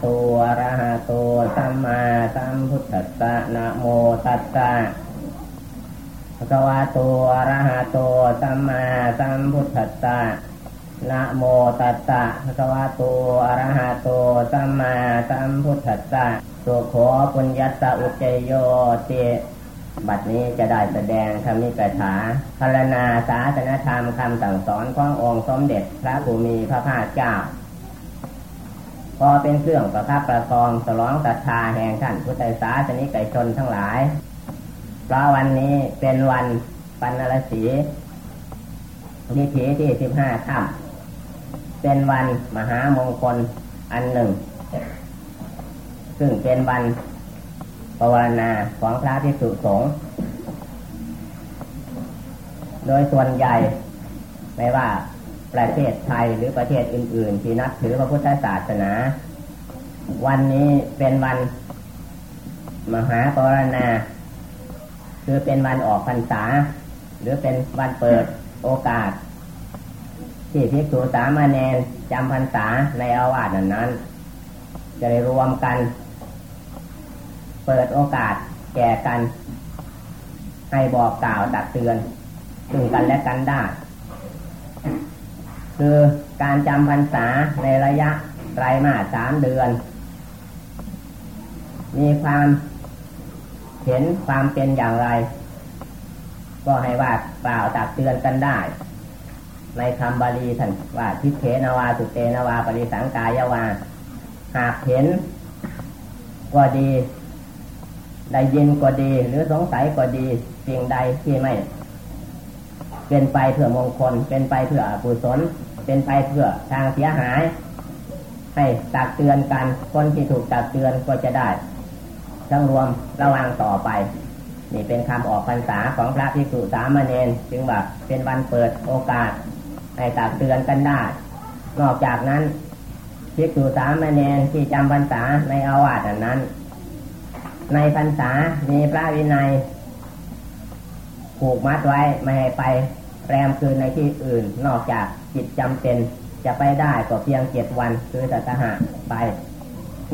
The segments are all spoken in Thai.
โตอะระหะโตสัมมาสัมพุทธัสสะนะโมตัสสะภะคะวะโตอะระหะโตสัมมาสัมพุทธัสสะนะโมตัสสะภะคะวะโตอะระหะโตสัมมาสัมพุทธัสสะสุโขปุญญัสสะอุจเจโยติบัดนี้จะได้แสดงคำนิกถาพารณาศาสนธรรมคำสั่งสอนขององค์สมเด็จพระภูมิพระภาคเจ้า พอเป็นเครื่องประคับประคองสลองศรัทธาแห่งท่านพุทธศาสนิกชนทั้งหลาย เพราะวันนี้เป็นวันปันนรสีนิถีที่สิบห้าค่ำเป็นวันมหามงคลอันหนึ่ง ซึ่งเป็นวันภาวนาของพระที่สุสงฆ์โดยส่วนใหญ่ ไม่ว่า ประเทศไทยหรือประเทศอื่น ๆ ที่นับถือพระพุทธศาสนา วันนี้เป็นวันมหาปรณาคือเป็นวันออกพรรษา หรือเป็นวันเปิดโอกาส ที่ภิกษุสามเณรจำพรรษาในอาวาสนั้น จะได้รวมกัน เปิดโอกาสแก่กัน ให้บอกกล่าวตักเตือน ซึ่งกันและกันได้ คือการจำพรรษาในระยะไตรมาสสามเดือน มีความเห็นความเป็นอย่างไร ก็ให้ว่ากล่าวตักเตือนกันได้ ในคำบาลีท่านว่าทิเทนวาสุเตนวาปริสังกายวา หากเห็นก็ดี ได้ยินก็ดี หรือสงสัยก็ดี สิ่งใดที่ไม่ เป็นไปเพื่อมงคล เป็นไปเพื่อกุศล เป็นไปเพื่อทางเสียหาย ให้ตักเตือนกัน คนที่ถูกตักเตือนก็จะได้ทั้งรวมระวังต่อไป นี่เป็นคำออกพรรษาของพระภิกษุสามเณรจึงว่าเป็นวันเปิดโอกาส ให้ตักเตือนกันได้ นอกจากนั้นภิกษุสามเณรที่จำพรรษาในอาวาสนั้น ในพรรษามีพระวินัยผูกมัดไว้ไม่ให้ไปแรมคืนในที่อื่นนอกจาก จิตจำเป็นจะไปได้ก็เพียงเจ็ดวันคือสัตหะไป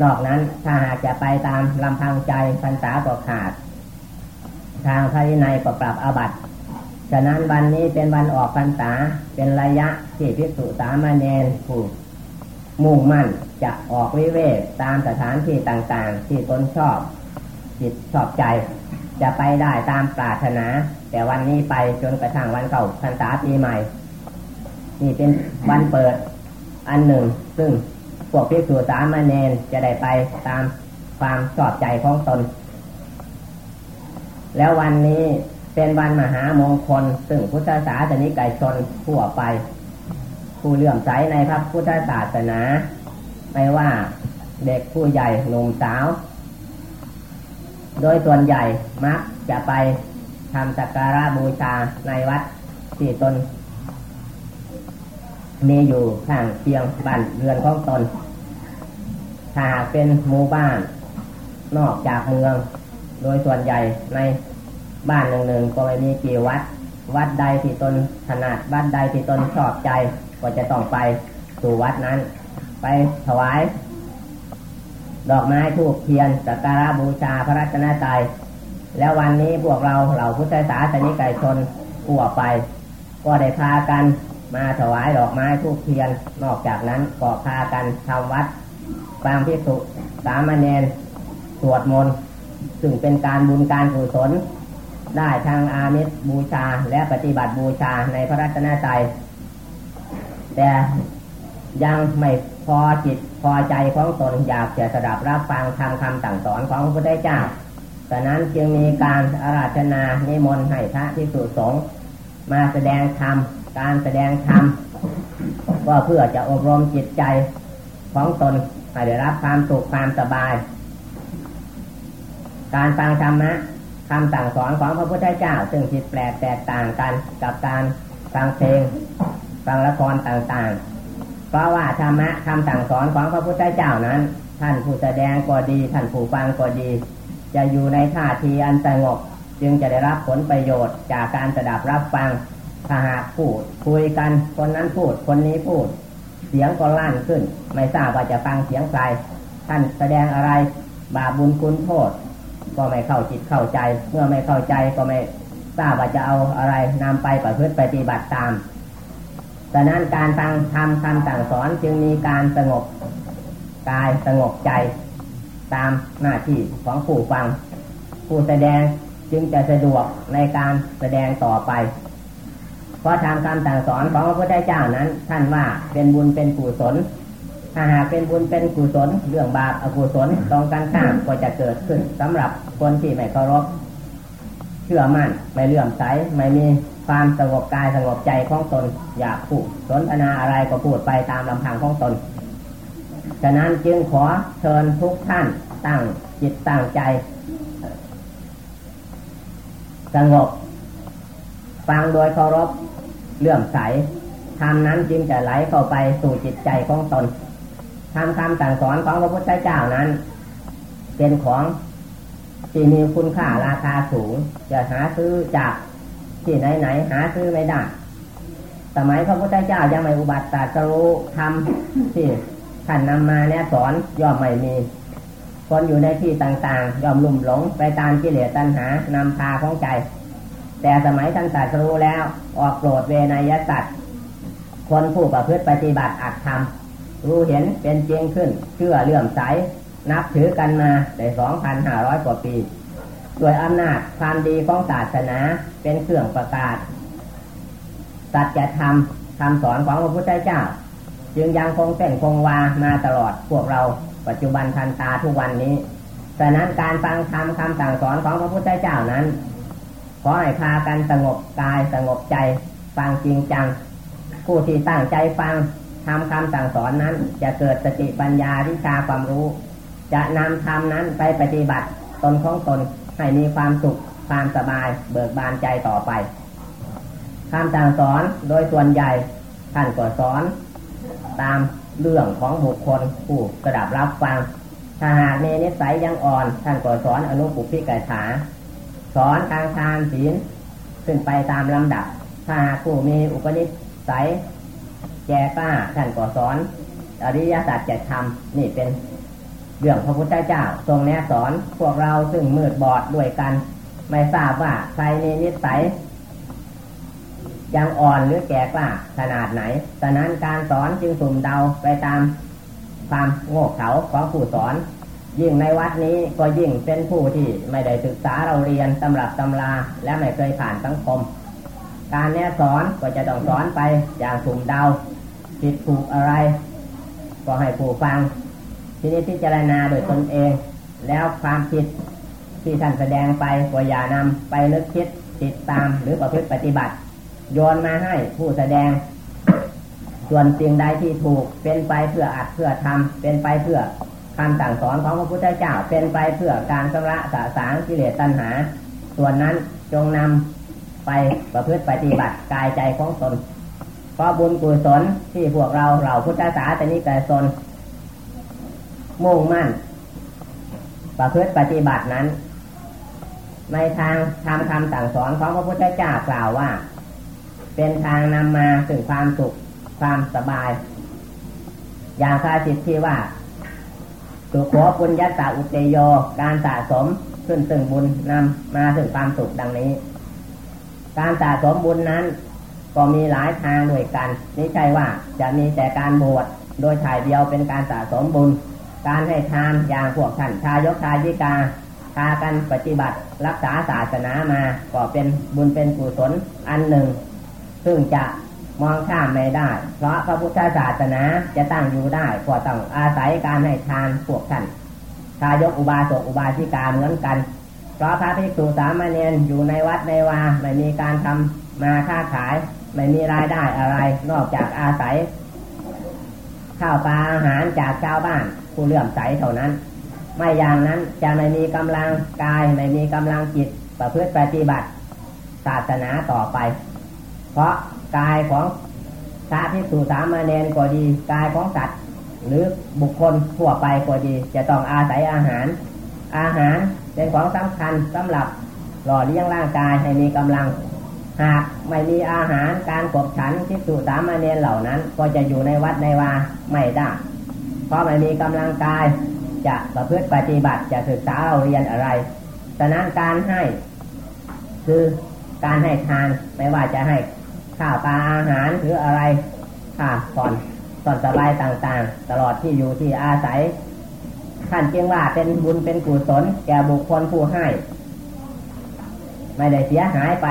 นอกนั้นถ้าหากจะไปตามลำพังใจพรรษาก็ขาด ทางพระวินัยก็ปรับอาบัติฉะนั้นวันนี้เป็นวันออกพรรษาเป็นระยะที่พิสุสามเณรผู้มุ่งมั่นจะออกวิเวกตามสถานที่ต่างๆ ที่ตนชอบ จิตชอบใจ จะไปได้ตามปรารถนา แต่วันนี้ไปจนกระทั่งวันเก่าพรรษาปีใหม่ นี่เป็นวันเปิดอันหนึ่ง ซึ่งพวกพิสูจสามเณรจะได้ไปตามความชอบใจของตน แล้ววันนี้เป็นวันมหามงคล ซึ่งพุทธศาสนิกชนทั่วไป ผู้เลื่อมใสในพระพุทธศาสนา ไม่ว่าเด็กผู้ใหญ่หนุ่มสาว โดยส่วนใหญ่มักจะไปทำสักการะบูชาในวัดที่ตน มีอยู่ข้างเพียงบ้านเรือนของตน ถ้าหากเป็นหมู่บ้าน นอกจากเมือง โดยส่วนใหญ่ในบ้านหนึ่งๆก็ไม่มีกี่วัด วัดใดที่ตนถนัดวัดใดที่ตนชอบใจ ก็จะต้องไปสู่วัดนั้น ไปถวาย ดอกไม้ทูบเทียนสักการะบูชาพระรัตนตรัยแล้ววันนี้พวกเราเหล่าพุทธศาสนิกชนทั่วไป ก็ได้พากัน มาถวายดอกไม้ทูบเทียน นอกจากนั้นก็พากันทำวัดฟังพิสุสามเณรสวดมนต์ซึ่งเป็นการบุญการกุศล ได้ทางอามิสบูชาและปฏิบัติบูชาในพระรัตนตรัยแต่ยังไม่พอจิตพอใจของตนอยากจะสดับรับฟังทำคำสั่งสอนของพระพุทธเจ้าดังนั้นจึงมีการอาราธนานิมนต์ให้พระที่สุสงฆ์มาแสดงธรรม การแสดงธรรมก็เพื่อจะอบรมจิตใจของตนให้ได้รับความสุขความสบาย การฟังธรรมะคำสั่งสอนของพระพุทธเจ้า ซึ่งผิดแปลกแตกต่างกันกับการฟังเพลงฟังละครต่างๆ เพราะว่าธรรมะคำสั่งสอนของพระพุทธเจ้านั้น ท่านผู้แสดงก็ดี ท่านผู้ฟังก็ดี จะอยู่ในท่าทีอันสงบจึงจะได้รับผลประโยชน์จากการสดับรับฟัง ถ้าหากพูดคุยกัน คนนั้นพูด คนนี้พูด เสียงก็ลั่นขึ้น ไม่ทราบว่าจะฟังเสียงใครท่านแสดงอะไร บาปบุญคุณโทษ ก็ไม่เข้าจิตเข้าใจ เมื่อไม่เข้าใจก็ไม่ทราบว่าจะเอาอะไรนำไปประพฤติปฏิบัติตามดังนั้นการฟังทำคำสั่งสอนจึงมีการสงบกายสงบใจ ตามหน้าที่ของผู้ฟัง ผู้แสดงจึงจะสะดวกในการแสดงต่อไป ราะทำคำสั่งสอนของพระพุทธเจ้านั้น ท่านว่าเป็นบุญเป็นกุศลถ้าหากเป็นบุญเป็นกุศลเรื่องบาปอกุศลตรงกันข้ามก็จะเกิดขึ้นสำหรับคนที่ไม่เคารพเชื่อมั่นไม่เลื่อมใสไม่มีความสงบกายสงบใจของตน อยากพูดสนทนาอะไรก็พูดไปตามลำพังของตนฉะนั้นจึงขอเชิญทุกท่านตั้งจิตตั้งใจสงบฟังโดยเคารพ เลื่อมใสทำนั้นจึงจะไหลเข้าไปสู่จิตใจของตนทำคำสั่งสอนของพระพุทธเจ้านั้น เป็นของที่มีคุณค่าราคาสูง จะหาซื้อจากที่ไหนไหนหาซื้อไม่ได้ สมัยพระพุทธเจ้ายังไม่อุบัติตรัสรู้ทำที่ท่านนำมาเนี่ยสอนย่อมไม่มี คนอยู่ในที่ต่างๆ ย่อมลุ่มหลงไปตามกิเลสตัณหานำพาของใจ แต่สมัยท่านตรัสรู้แล้วออกโปรดเวนยสัตว์คนผู้ประพฤติปฏิบัติอัตธรรม รู้เห็นเป็นจริงขึ้น เชื่อเลื่อมใส นับถือกันมาได้สองพันห้าร้อยกว่าปี ด้วยอำนาจความดีของศาสนาเป็นเครื่องประกาศสัจธรรมคำสอนของพระพุทธเจ้า จึงยังคงเส้นคงวามาตลอดพวกเราปัจจุบันทันตาทุกวันนี้ดังนั้นการฟังธรรมคำสั่งสอนของพระพุทธเจ้านั้น อให้พากันสงบกายสงบใจ ฟังจริงจัง ผู้ที่ตั้งใจฟังทำคำสั่งสอนนั้น จะเกิดสติปัญญาวิชาความรู้ จะนำธรรมนั้นไปปฏิบัติตนของตนให้มีความสุขความสบายเบิกบานใจต่อไปคำสั่งสอนโดยส่วนใหญ่ท่านก็สอน ตามเรื่องของบุคคลผู้กระดับรับฟัง ถ้าหากมีนิสัยยังอ่อน ท่านก็สอนอนุปุพิกถา สอนทางทานศีลขึ้นไปตามลำดับ ถ้าหากผู้มีอุปนิสัยแก่กล้าท่านก็สอน อริยสัจจะทำนี่เป็นเรื่องพระพุทธเจ้า ทรงแนะสอนพวกเราซึ่งมืดบอดด้วยกัน ไม่ทราบว่าใครมีนิสัยยังอ่อนหรือแก่กล้าขนาดไหน ฉะนั้นการสอนจึงสุ่มเดาไปตามความโง่เขลาของผู้สอน ยิ่งในวัดนี้ก็ยิ่งเป็นผู้ที่ไม่ได้ศึกษาเราเรียนตำรับตำราและไม่เคยผ่านสังคม การแนะสอนก็จะต้องสอนไปอย่างสุ่มเดาผิดถูกอะไร ก็ให้ผู้ฟัง ทีนี้พิจารณาโดยตนเอง แล้วความผิดที่ท่านแสดงไปก็อย่านำไปนึกคิดติดตามหรือประพฤติปฏิบัติ โยนมาให้ผู้แสดง ส่วนสิ่งใดที่ถูกเป็นไปเพื่ออัดเพื่อทำเป็นไปเพื่อ คำสั่งสอนของพระพุทธเจ้าเป็นไปเพื่อการชำระสาสางกิเลสตัณหา ส่วนนั้นจงนำไปประพฤติปฏิบัติกายใจของตนเพราะบุญกุศลที่พวกเราเราพุทธศาสนิกชนมุ่งมั่น ประพฤติปฏิบัตินั้น ในทางทำคำสั่งสอนของพระพุทธเจ้ากล่าวว่า เป็นทางนำมาถึงความสุขความสบาย อย่างคาจิตที่ว่า สุขปุญญาตาอุเตโยการสะสมขึ้นถึงบุญนำมาถึงความสุขดังนี้ การสะสมบุญนั้น ก็มีหลายทางด้วยกันนี่ใช่ว่าจะมีแต่การบวชโดยถ่ายเดียวเป็นการสะสมบุญ การให้ทานอย่างพวกท่านชายกชายิกาพากันปฏิบัติรักษาศาสนามาก็เป็นบุญเป็นกุศลอันหนึ่ง ซึ่งจะ มองข้ามไม่ได้ เพราะพระพุทธศาสนาจะตั้งอยู่ได้ก็ต้องอาศัยการให้ทานพวกท่านชายกอุบาสกอุบาสิกาเหมือนกัน เพราะพระภิกษุสามเณรอยู่ในวัดในวาไม่มีการทำมาค้าขาย ไม่มีรายได้อะไร นอกจากอาศัย ข้าวปลาอาหารจากชาวบ้าน ผู้เลื่อมใสเท่านั้น ไม่อย่างนั้นจะไม่มีกำลังกาย ไม่มีกำลังจิตประพฤติปฏิบัติศาสนาต่อไป เพราะกายของพระที่สู่สามเณรก็ดี กายของสัตว์ หรือบุคคลทั่วไปก็ดี จะต้องอาศัยอาหาร อาหารเป็นของสำคัญสำหรับหล่อเลี้ยงร่างกายให้มีกำลัง หากไม่มีอาหารการกบฉันที่สู่สามเณรเหล่านั้น ก็จะอยู่ในวัดในวาไม่ได้เพราะไม่มีกำลังกายจจะประพฤติปฏิบัติจะศึกษาเราเรียนอะไรฉะนั้นการให้ คือการให้ทานไม่ว่าจะให้ ข้าวปลาอาหารหรืออะไรค่าผ่อนส่อนสบายต่างๆ ตลอดที่อยู่ที่อาศัย ท่านจึงว่าเป็นบุญเป็นกุศลแก่บุคคลผู้ให้ ไม่ได้เสียหายไป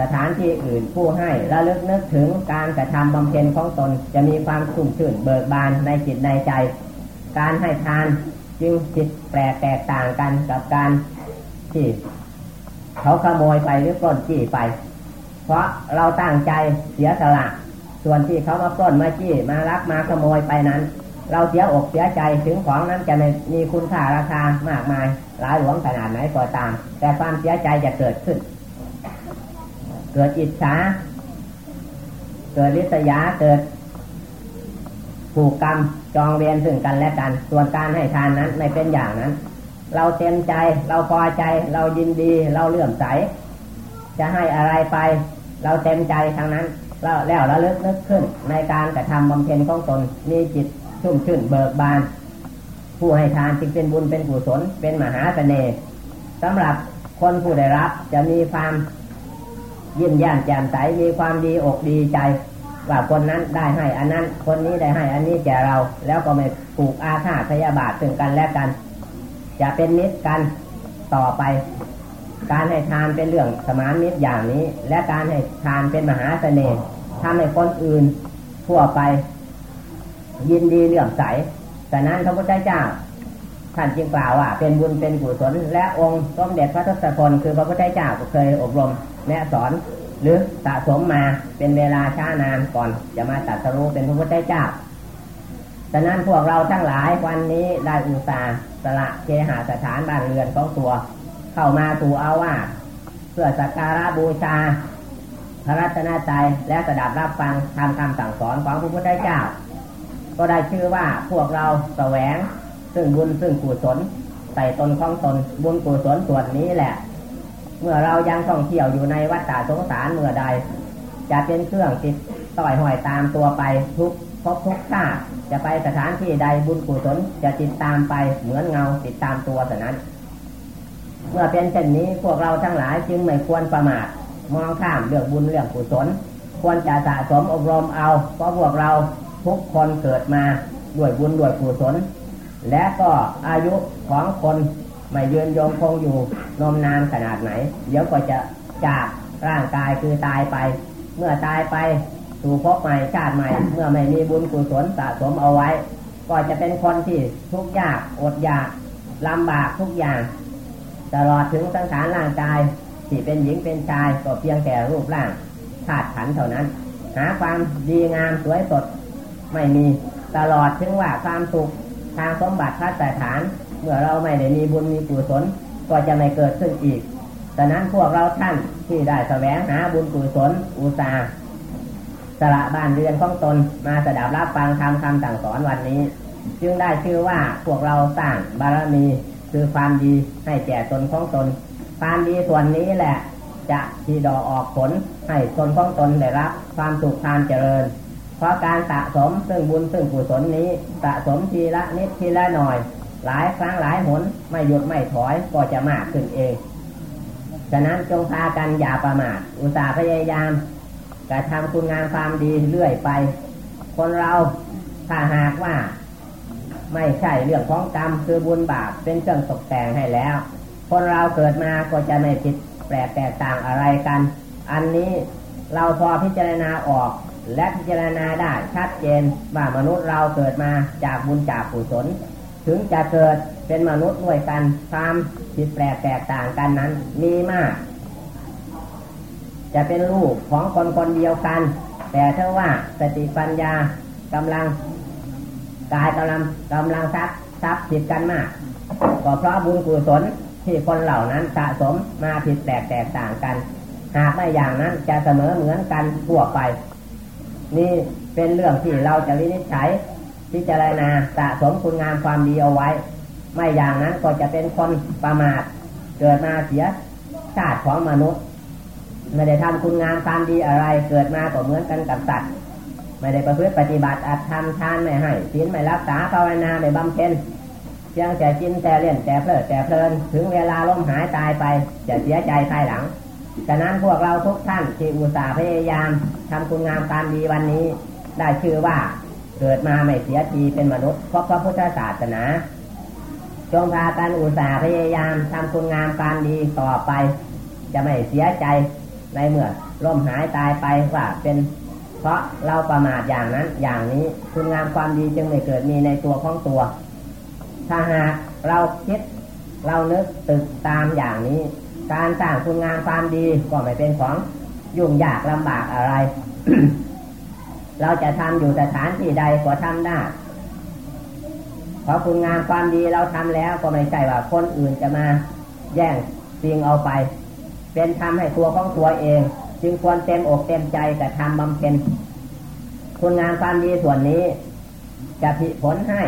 สถานที่อื่นผู้ให้ระลึกนึกถึงการกระทำบำเพ็ญของตนจะมีความชุ่มชื่นเบิกบานในจิตในใจ การให้ทานจึงจิตแปลกแตกต่างกันกับการที่เขาขโมยไปหรือปล้นจี้ไป ราะเราตั้งใจเสียสละ ส่วนที่เขามาปล้นมาจี้มารักมาขโมยไปนั้น เราเสียอกเสียใจถึงของนั้นจะมีคุณค่าราคามากมาย หลายหลวงขนาดไหนก็ตาม แต่ความเสียใจจะเกิดขึ้น เกิดอิจฉาเกิดริษยาเกิดผูกกรรมจองเวียนซึ่งกันและกัน ส่วนการให้ทานนั้นไม่เป็นอย่างนั้น เราเต็มใจเราพอใจ เรายินดี เราเลื่อมใส จะให้อะไรไป เราเต็มใจทั้งนั้นแล้วแล้วระลึกนึกขึ้น ในการกระทำบำเพ็ญของตนมีจิตชุ่มชื่นเบิกบาน ผู้ให้ทานจึงเป็นบุญเป็นกุศลเป็นมหาเสน่ห์สำหรับคนผู้ได้รับจะมีความยิ้มแย้มแจ่มใสมีความดีอกดีใจว่าคนนั้นได้ให้อันนั้น คนนี้ได้ให้อันนี้แก่เรา แล้วก็ไม่ผูกอาฆาตพยาบาทถึงกันและกัน จะเป็นมิตรกันต่อไป การให้ทานเป็นเรื่องสมานมิตรอย่างนี้ และการให้ทานเป็นมหาเสน่ห์ทำให้คนอื่นทั่วไป ยินดีเลื่อมใสแต่นั้นพระพุทธเจ้าท่านจึงกล่าวว่า เป็นบุญเป็นกุศลและองค์สมเด็จพระทศพลคือพระพุทธเจ้าก็เคยอบรมแนะสอน หรือสะสมมาเป็นเวลาช้านานก่อน จะมาตัดสรู้เป็นพระพุทธเจ้าดังนั้นพวกเราทั้งหลายวันนี้ได้อุตส่าห์สละเคหาสถานบ้านเรือนของตัว เข้ามาสู่อาว่าเพื่อสักการะบูชา พระรัตนตรัยและสดับรับฟังทำคำสั่งสอนของพระพุทธเจ้า ก็ได้ชื่อว่าพวกเราแสวง ซึ่งบุญซึ่งกุศลใส่ตนของตนบุญกุศลส่วนนี้แหละ เมื่อเรายังท่องเที่ยวอยู่ในวัฏฏะสงสารเมื่อใด จะเป็นเครื่องติดต่อยห้อยตามตัวไปทุกพบทุกชาติจะไปสถานที่ใดบุญกุศลจะติดตามไปเหมือนเงาติดตามตัวแต่นั้น เมื่อเป็นเช่นนี้พวกเราทั้งหลายจึงไม่ควรประมาทมองข้ามเรื่องบุญเรื่องกุศล ควรจะสะสมอบรมเอา เพราะพวกเราทุกคนเกิดมาด้วยบุญด้วยกุศล และก็อายุของคนไม่ยืนยงคงอยู่นมนานขนาดไหน เดี๋ยวก็จะจากร่างกายคือตายไป เมื่อตายไปสู่ภพใหม่ชาติใหม่ เมื่อไม่มีบุญกุศลสะสมเอาไว้ ก็จะเป็นคนที่ทุกข์ยากอดอยากลำบากทุกอย่าง ตลอดถึงสังขารร่างกายที่เป็นหญิงเป็นชายก็เพียงแต่รูปร่างธาตุขันเท่านั้น หาความดีงามสวยสดไม่มีตลอดถึงว่าความสุขทางสมบัติพัฒฐาน เมื่อเราไม่ได้มีบุญมีกุศลก็จะไม่เกิดขึ้นอีกดังนั้นพวกเราท่านที่ได้แสวงหาบุญกุศลอุตสาห์สละบ้านเรือนของตนมาสดับรับฟังคำคำสั่งสอนวันนี้ จึงได้ชื่อว่าพวกเราสร้างบารมี คือความดีให้แก่ตนของตน ความดีส่วนนี้แหละ จะที่ดอออกผลให้ตนของตนได้รับ ความสุขความเจริญ เพราะการสะสมซึ่งบุญซึ่งกุศลนี้สะสมทีละนิดทีละหน่อย หลายครั้งหลายหนไม่หยุดไม่ถอยก็จะมากขึ้นเองฉะนั้นจงพากันอย่าประมาทอุตส่าห์พยายามกระทำคุณงามความดีเรื่อยไป คนเราถ้าหากว่า ไม่ใช่เรื่องของกรรมคือบุญบาปเป็นเครื่องตกแต่งให้แล้ว คนเราเกิดมาก็จะไม่ผิดแปลกแตกต่างอะไรกัน อันนี้เราพอพิจารณาออกและพิจารณาได้ชัดเจนว่ามนุษย์เราเกิดมาจากบุญจากกุศลถึงจะเกิดเป็นมนุษย์ด้วยกันความผิดแปลกแตกต่างกันนั้น มีมาก จะเป็นลูกของคนคนเดียวกัน แต่เท่าว่าสติปัญญากำลัง กายกำลังกำลังซับซับผิดกันมากก็เพราะบุญกุศลที่คนเหล่านั้นสะสมมาผิดแตกแตกต่างกัน หากไม่อย่างนั้นจะเสมอเหมือนกันทั่วไป นี่เป็นเรื่องที่เราจะวินิจฉัยพิจารณาสะสมคุณงามความดีเอาไว้ ไม่อย่างนั้นก็จะเป็นคนประมาทเกิดมาเสียชาติของมนุษย์ ไม่ได้ทำคุณงามความดีอะไร เกิดมาก็เหมือนกันกับสัตว์ ไม่ได้ประพฤติปฏิบัติอาจทำทานไม่ให้ศีลไม่รักษาภาวนาไม่บำเพ็ญเพียงแต่กินแต่เล่นแต่เพลิดแต่เพลิน ถึงเวลาล้มหายตายไป จะเสียใจภายหลังฉะนั้นพวกเราทุกท่านที่อุตส่าห์พยายามทำคุณงามความดีวันนี้ ได้ชื่อว่าเกิดมาไม่เสียทีเป็นมนุษย์เพราะพระพุทธศาสนา จงพากันอุตส่าห์พยายามทำคุณงามความดีต่อไป จะไม่เสียใจในเมื่อล่มหายตายไปว่าเป็น เพราะเราประมาทอย่างนั้นอย่างนี้คุณงามความดีจึงไม่เกิดมีในตัวของตัว ถ้าหากเราคิดเรานึกตึกตามอย่างนี้ การสร้างคุณงามความดีก็ไม่เป็นของยุ่งยากลำบากอะไร เราจะทำอยู่สถานที่ใดก็ทำได้เพราะคุณงามความดีเราทำแล้วก็ไม่ใช่ว่าคนอื่นจะมา แย่งสิ่งเอาไป เป็นทำให้ตัวของตัวเอง จึงควรเต็มอกเต็มใจแต่ทำบำเพ็ญคุณงามความดีส่วนนี้จะผิผลให้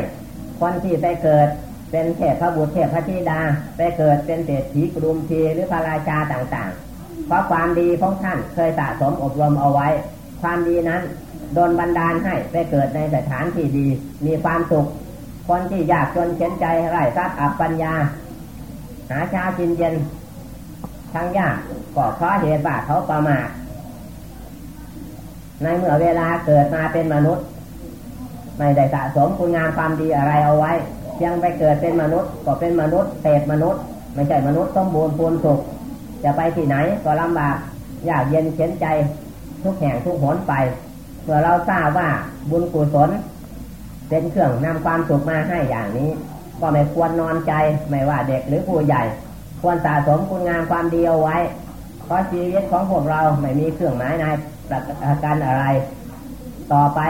คนที่ไปเกิดเป็นเทพพระบุตรเทพพระธิดา ไปเกิดเป็นเศรษฐีกรุมทีหรือพระราชาต่างๆ เพราะความดีของท่านเคยสะสมอบรมเอาไว้ ความดีนั้นโดนบันดาลให้ไปเกิดในสถานที่ดี มีความสุข คนที่ยากจนเข็นใจไร้ทรัพย์อับปัญญา หาชากินเย็น ทั้งยากก็เพราะเหตุว่าเขาประมาทในเมื่อเวลาเกิดมาเป็นมนุษย์ ไม่ได้สะสมคุณงามความดีอะไรเอาไว้ยังไปเกิดเป็นมนุษย์ ก็เป็นมนุษย์เศษมนุษย์ ไม่ใช่มนุษย์สมบูรณ์พูนสุข จะไปที่ไหนก็ลำบากยากเย็นเข็นใจทุกแห่งทุกหนไปเมื่อเราทราบว่าบุญกุศลเป็นเครื่องนำความสุขมาให้อย่างนี้ ก็ไม่ควรนอนใจไม่ว่าเด็กหรือผู้ใหญ่ ควรสะสมคุณงามความดีเอาไว้ เพราะชีวิตของพวกเราไม่มีเครื่องหมายในประกันอะไร ต่อไป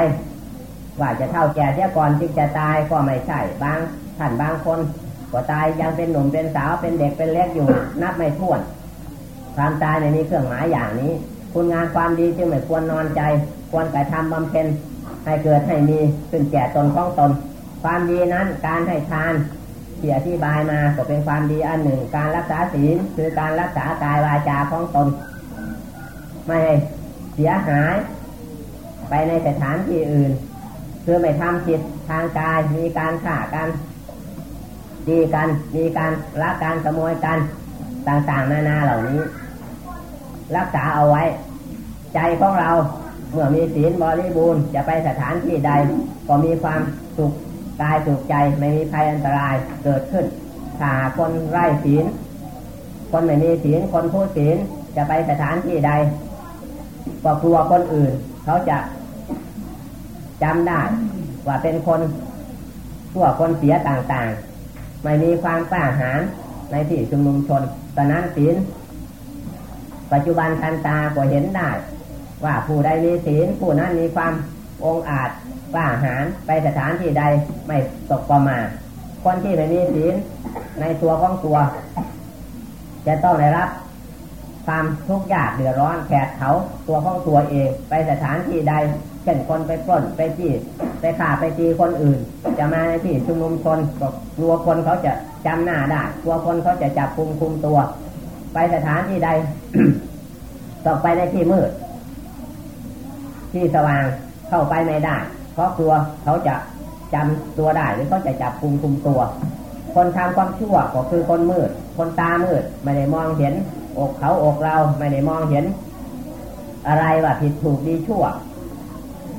ว่าจะเท่าแก่เสียก่อนจึงจะตายก็ไม่ใช่บางท่านบางคนก็ตายยังเป็นหนุ่มเป็นสาวเป็นเด็กเป็นเล็กอยู่ นับไม่ถ้วน ความตายในนี้เครื่องหมายอย่างนี้ คุณงานความดีจึงไม่ควรนอนใจ ควรกระทำบำเพ็ญให้เกิดให้มีขึ้นแก่ตนของตน ความดีนั้นการให้ทาน ที่อธิบายมาก็เป็นความดีอันหนึ่ง การรักษาศีลคือการรักษากายวาจาของตน ไม่เสียหายไปในสถานที่อื่น คือไม่ทำผิดทางกายมีการฆ่ากัน ดีกัน มีการลักการขโมยกันต่างๆนานาเหล่านี้ รักษาเอาไว้ ใจของเราเมื่อมีศีลบริบูรณ์จะไปสถานที่ใด ก็มีความสุข กายสุขใจไม่มีภัยอันตรายเกิดขึ้นถ้าคนไร้ศีล คนไม่มีศีล คนผู้ศีลจะไปสถานที่ใดก็กลัวคนอื่น เขาจะจำได้ว่าเป็นคนทั่วคนเสียต่างๆ ไม่มีความกล้าหาญในที่ชุมนุมชนตอนนั้นศีล ปัจจุบันทันตาก็เห็นได้ ว่าผู้ใดมีศีลผู้นั้นมีความองอาจ กล้าหาญไปสถานที่ใดไม่ตกประมาทคนที่ไม่มีศีลในตัวของตัว จะต้องได้รับความทุกข์ยากเดือดร้อนแผดเขาตัวของตัวเอง ไปสถานที่ใด เช่นคนไปปล้นไปจี้ไปฆ่าไปตีคนอื่น จะมาในที่ชุมนุมชนก็กลัวคนเขาจะจำหน้าได้กลัวคนเขาจะจับคุมคุมตัว ไปสถานที่ใดต้องไปในที่มืด ที่สว่างเข้าไปไม่ได้ เพราะกลัวเขาจะจำตัวได้หรือเขาจะจับคุมคุมตัว คนทำความชั่วก็คือคนมืด คนตามืดไม่ได้มองเห็น อกเขาอกเราไม่ได้มองเห็น อะไรว่าผิดถูกดีชั่ว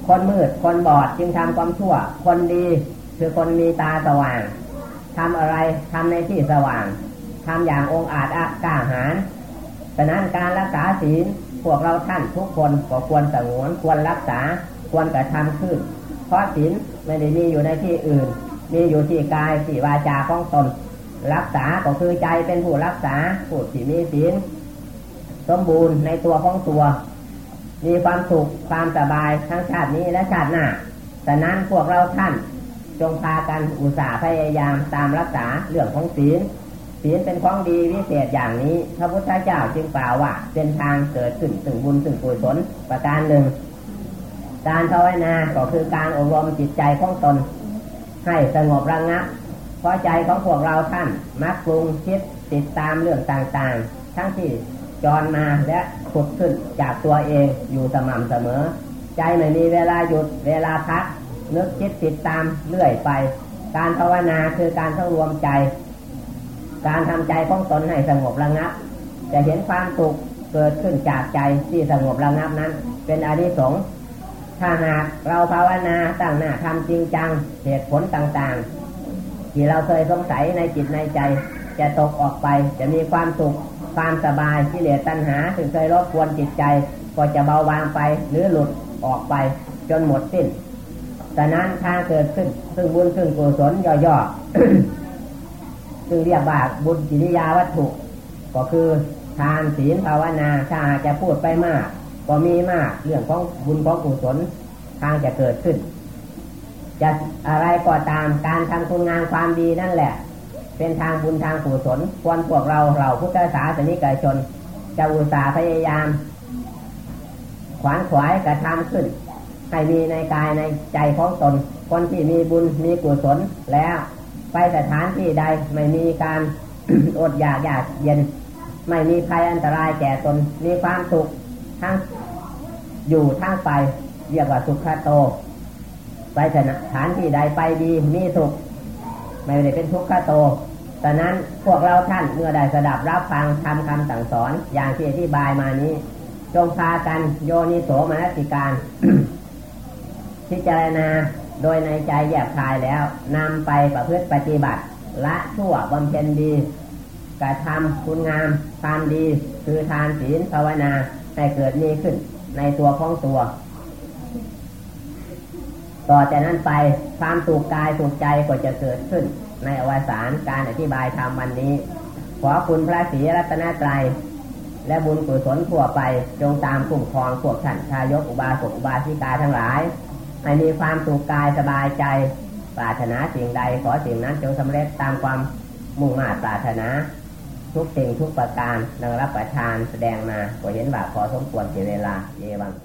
คนมืดคนบอดจึงทำความชั่ว คนดีคือคนมีตาสว่างทำอะไรทำในที่สว่างทำอย่างองอาจอากล้าหาญฉะนั้นการรักษาศีลพวกเราท่านทุกคนก็ควรสงวนควรรักษาควรกระทำขึ้น เพราะศีลไม่ได้มีอยู่ในที่อื่น มีอยู่ที่กายที่วาจาของตน รักษาก็คือใจเป็นผู้รักษาผู้ที่มีศีลสมบูรณ์ในตัวของตัว มีความสุขความสบายทั้งชาตินี้และชาติหน้าแต่นั้นพวกเราท่านจงพากันอุตส่าห์พยายามตามรักษาเรื่องของศีล ศีลเป็นของดีวิเศษอย่างนี้ พระพุทธเจ้าจึงกล่าวว่า เป็นทางเกิดขึ้นถึงบุญถึงกุศลประการหนึ่ง การภาวนาก็คือการอบรมจิตใจของตน ให้สงบระงับเพราะใจของพวกเราท่านมักปรุงคิดติดตามเรื่องต่างๆ ทั้งที่จรมาและขุดขึ้นจากตัวเองอยู่สม่ำเสมอ ใจไม่มีเวลาหยุดเวลาพักนึกคิดติดตามเรื่อยไป การภาวนาคือการทั้งรวมใจ การทำใจของตนให้สงบระงับ จะเห็นความสุขเกิดขึ้นจากใจที่สงบระงับนั้น เป็นอนิสงส์ ถ้าหากเราภาวนาตั้งหน้าทำจริงจัง เหตุผลต่างๆ ที่เราเคยสงสัยในจิตในใจ จะตกออกไป จะมีความสุข ความสบายที่เหลือตัณหาถึงเคยรบกวนจิตใจ ก็จะเบาบางไปหรือหลุดออกไป จนหมดสิ้นแต่นั้นถ้าเกิดขึ้น ซึ่งบุญซึ่งกุศลย่อๆซึ่งเรียกว่าบุญกิริยาวัตถุ ก็คือทานศีลภาวนาถ้าจะพูดไปมาก ก็มีมากเรื่องของบุญของกุศลทางจะเกิดขึ้น จะอะไรก็ตามการทำคุณงามความดีนั่นแหละ เป็นทางบุญทางกุศลควรพวกเราเราพุทธศาสนิกชนจะอุตสาห์พยายาม ขวานขวายกระทำขึ้น ให้มีในกายในใจของตน คนที่มีบุญมีกุศลแล้วไปสถานที่ใดไม่มีการอดอยากอยากเย็น ไม่มีภัยอันตรายแก่ตนมีความสุข ทั้งอยู่ทั้งไป เรียกว่าสุขโต ไปสถานที่ใดไปดีมีสุข ไม่ได้เป็นทุกข์โตแต่นั้นพวกเราท่านเมื่อได้สดับรับฟังทำคำสั่งสอนอย่างที่อธิบายมานี้ จงพากันโยนิโสมนสิการ พิจารณาโดยในใจแยบคายแล้วนำไปประพฤติปฏิบัติ ละชั่วบำเพ็ญดีกระทำคุณงามความดี คือทานศีลภาวนา ให้เกิดมีขึ้นในตัวของตัว ต่อจากนั้นไปความสุขกายสุขใจก็จะเกิดขึ้น ในอวสานการอธิบายธรรมวันนี้ ขอคุณพระศรีรัตนตรัยและบุญกุศลทั่วไปจงตามคุ้มครองพวกท่านชายกอุบาสกอุบาสิกาทั้งหลาย ให้มีความสุขกายสบายใจปรารถนาสิ่งใดขอสิ่งนั้นจงสำเร็จตามความมุ่งมา่ปรารถนา ทุกสิ่งทุกประการดังรับประทานแสดงมาก็เห็นว่าพอสมควรเสียเวลาเยวัง